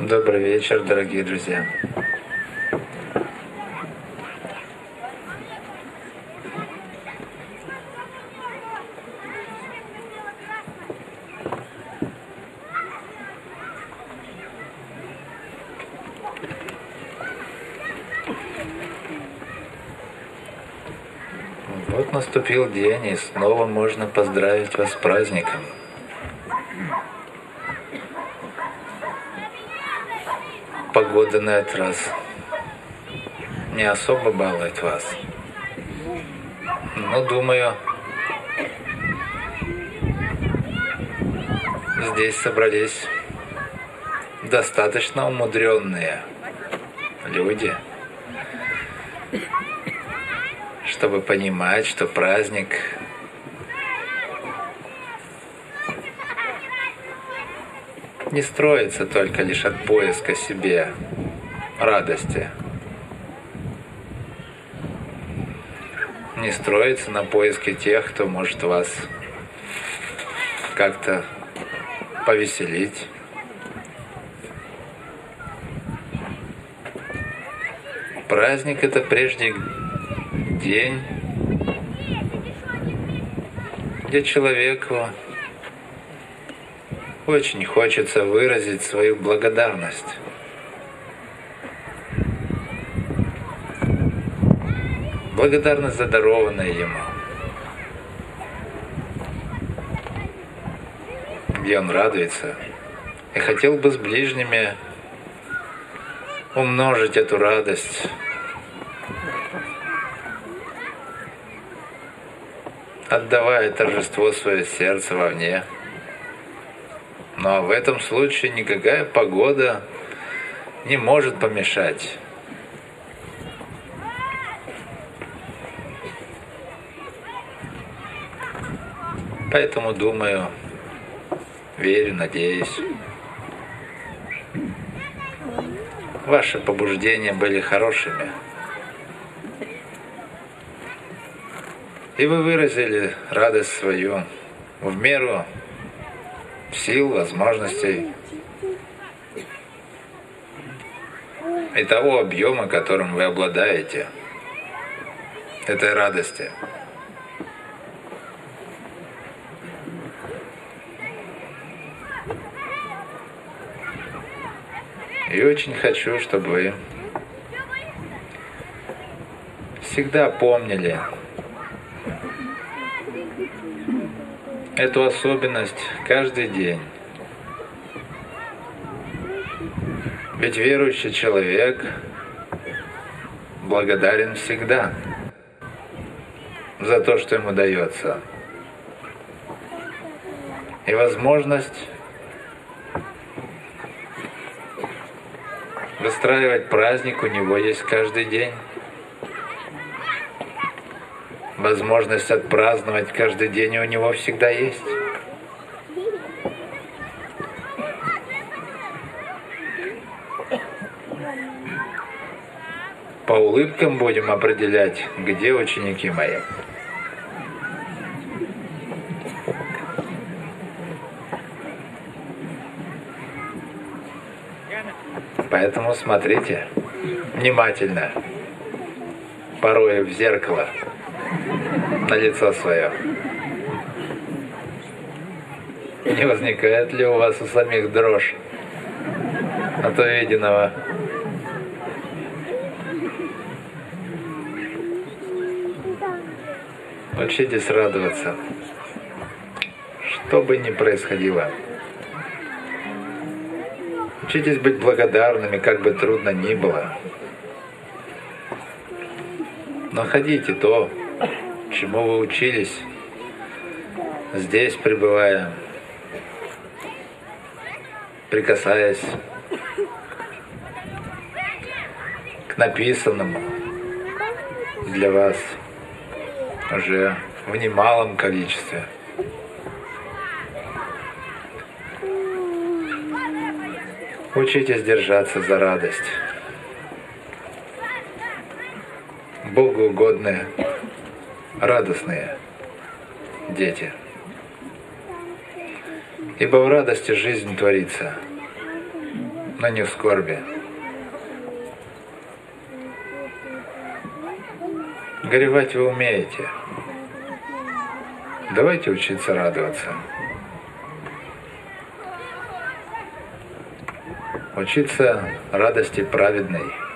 Добрый вечер, дорогие друзья. Вот наступил день, и снова можно поздравить вас с праздником. Погода на этот раз не особо балует вас. Но думаю, здесь собрались достаточно умудренные люди, чтобы понимать, что праздник не строится только лишь от поиска себе радости. Не строится на поиске тех, кто может вас как-то повеселить. Праздник это прежде день, где человеку очень хочется выразить свою благодарность. Благодарность за дарованное ему. Где он радуется и хотел бы с ближними умножить эту радость отдавая торжество свое сердце вовне. Но в этом случае никакая погода не может помешать. Поэтому думаю, верю, надеюсь. Ваши побуждения были хорошими. И вы выразили радость свою в меру сил, возможностей и того объема, которым вы обладаете, этой радости. И очень хочу, чтобы вы всегда помнили эту особенность каждый день. Ведь верующий человек благодарен всегда за то, что ему дается. И возможность выстраивать праздник у него есть каждый день. Возможность отпраздновать каждый день у него всегда есть. По улыбкам будем определять, где ученики мои. Поэтому смотрите внимательно, порой в зеркало, на лицо свое. Не возникает ли у вас у самих дрожь от увиденного? Учитесь радоваться, что бы ни происходило. Учитесь быть благодарными, как бы трудно ни было. Находите то, чему вы учились, здесь пребывая, прикасаясь к написанному для вас уже в немалом количестве. Учитесь держаться за радость. Богу угодные, радостные дети. Ибо в радости жизнь творится. но не в скорби. Горевать вы умеете. Давайте учиться радоваться. Учиться радости праведной.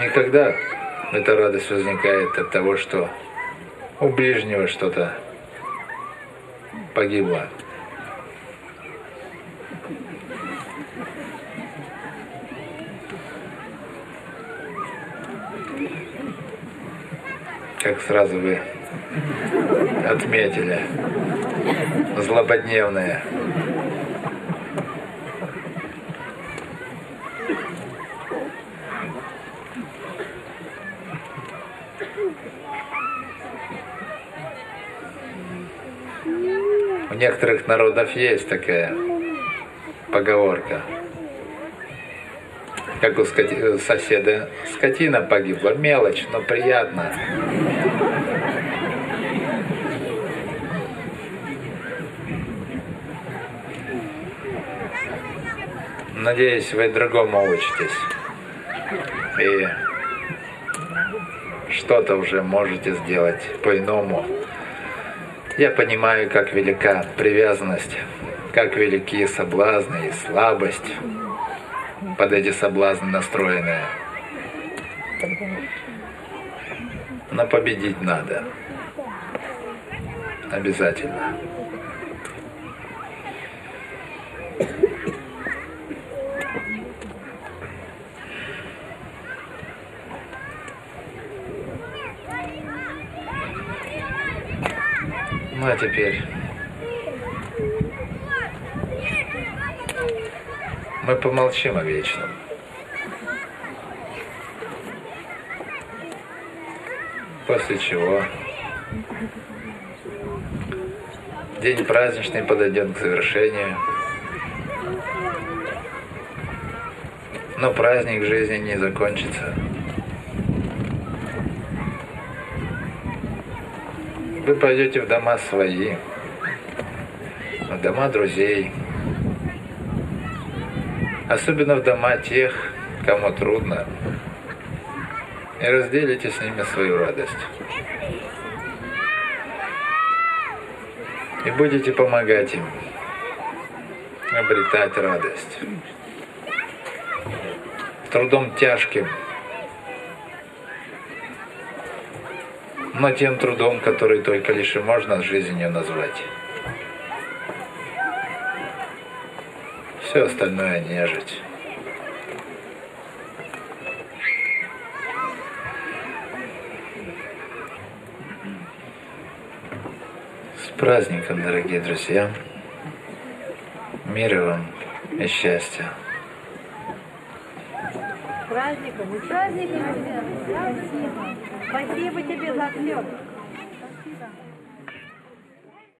Никогда эта радость возникает от того, что у ближнего что-то погибло. Как сразу вы отметили, злободневные. У некоторых народов есть такая поговорка. Как у соседа скотина погибла. Мелочь, но приятно. Надеюсь, вы другому учитесь. И что-то уже можете сделать по-иному. Я понимаю, как велика привязанность, как велики соблазны и слабость под эти соблазны настроенные. Но победить надо. Обязательно. Ну а теперь мы помолчим о вечном. После чего день праздничный подойдет к завершению. Но праздник жизни не закончится. Вы пойдете в дома свои, в дома друзей, особенно в дома тех, кому трудно, и разделите с ними свою радость. И будете помогать им обретать радость. Трудом тяжким – но тем трудом, который только лишь и можно жизнью назвать. Все остальное нежить. С праздником, дорогие друзья! Мира вам и счастья! праздником и праздником тебя. Спасибо тебе за все.